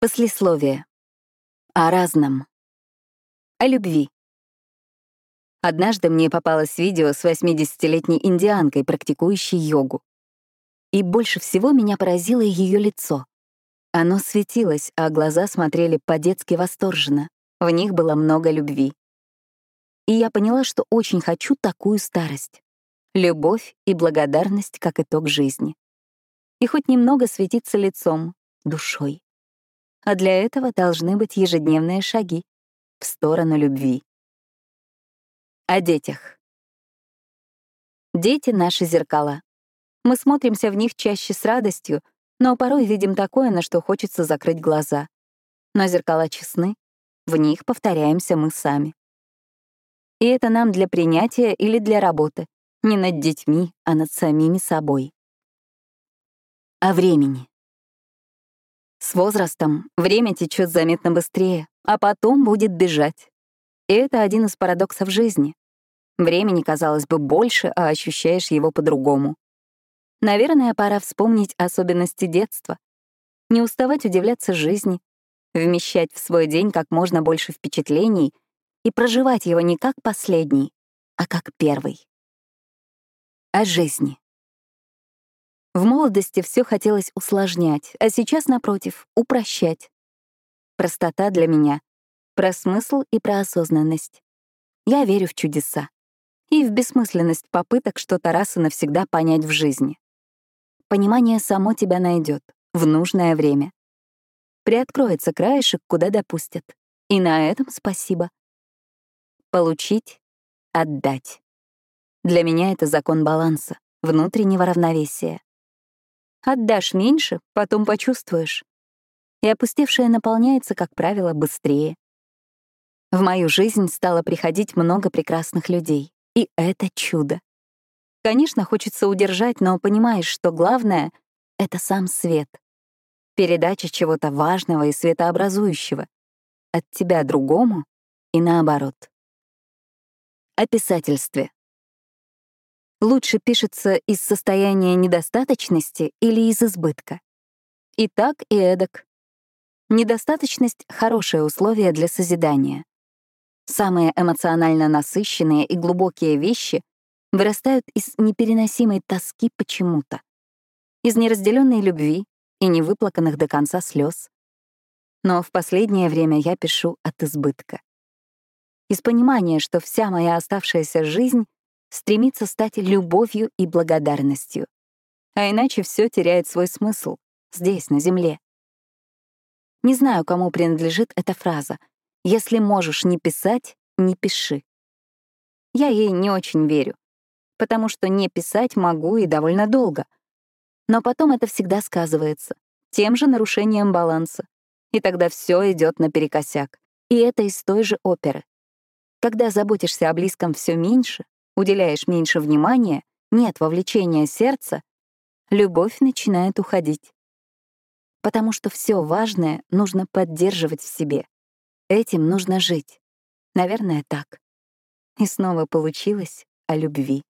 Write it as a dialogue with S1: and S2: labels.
S1: Послесловие. О разном. О любви. Однажды мне попалось видео с 80-летней индианкой, практикующей йогу. И больше всего меня поразило ее лицо. Оно светилось, а глаза смотрели по-детски восторженно. В них было много любви. И я поняла, что очень хочу такую старость. Любовь и благодарность как итог жизни. И хоть немного светиться лицом, душой а для этого должны быть ежедневные шаги в сторону любви. О детях. Дети — наши зеркала. Мы смотримся в них чаще с радостью, но порой видим такое, на что хочется закрыть глаза. Но зеркала честны, в них повторяемся мы сами. И это нам для принятия или для работы, не над детьми, а над самими собой. О времени. С возрастом время течет заметно быстрее, а потом будет бежать. И это один из парадоксов жизни. Времени, казалось бы, больше, а ощущаешь его по-другому. Наверное, пора вспомнить особенности детства, не уставать удивляться жизни, вмещать в свой день как можно больше впечатлений и проживать его не как последний, а как первый. О жизни. В молодости все хотелось усложнять, а сейчас, напротив, упрощать. Простота для меня — про смысл и про осознанность. Я верю в чудеса и в бессмысленность попыток что-то раз и навсегда понять в жизни. Понимание само тебя найдет в нужное время. Приоткроется краешек, куда допустят. И на этом спасибо. Получить — отдать. Для меня это закон баланса, внутреннего равновесия. Отдашь меньше, потом почувствуешь. И опустевшее наполняется, как правило, быстрее. В мою жизнь стало приходить много прекрасных людей. И это чудо. Конечно, хочется удержать, но понимаешь, что главное — это сам свет. Передача чего-то важного и светообразующего. От тебя другому и наоборот. О писательстве лучше пишется из состояния недостаточности или из избытка. И так, и эдак. Недостаточность — хорошее условие для созидания. Самые эмоционально насыщенные и глубокие вещи вырастают из непереносимой тоски почему-то, из неразделенной любви и невыплаканных до конца слез. Но в последнее время я пишу от избытка. Из понимания, что вся моя оставшаяся жизнь стремится стать любовью и благодарностью. А иначе все теряет свой смысл здесь, на Земле. Не знаю, кому принадлежит эта фраза. «Если можешь не писать, не пиши». Я ей не очень верю, потому что не писать могу и довольно долго. Но потом это всегда сказывается, тем же нарушением баланса. И тогда все идет наперекосяк. И это из той же оперы. Когда заботишься о близком все меньше, уделяешь меньше внимания, нет вовлечения сердца, любовь начинает уходить. Потому что все важное нужно поддерживать в себе. Этим нужно жить. Наверное, так. И снова получилось о любви.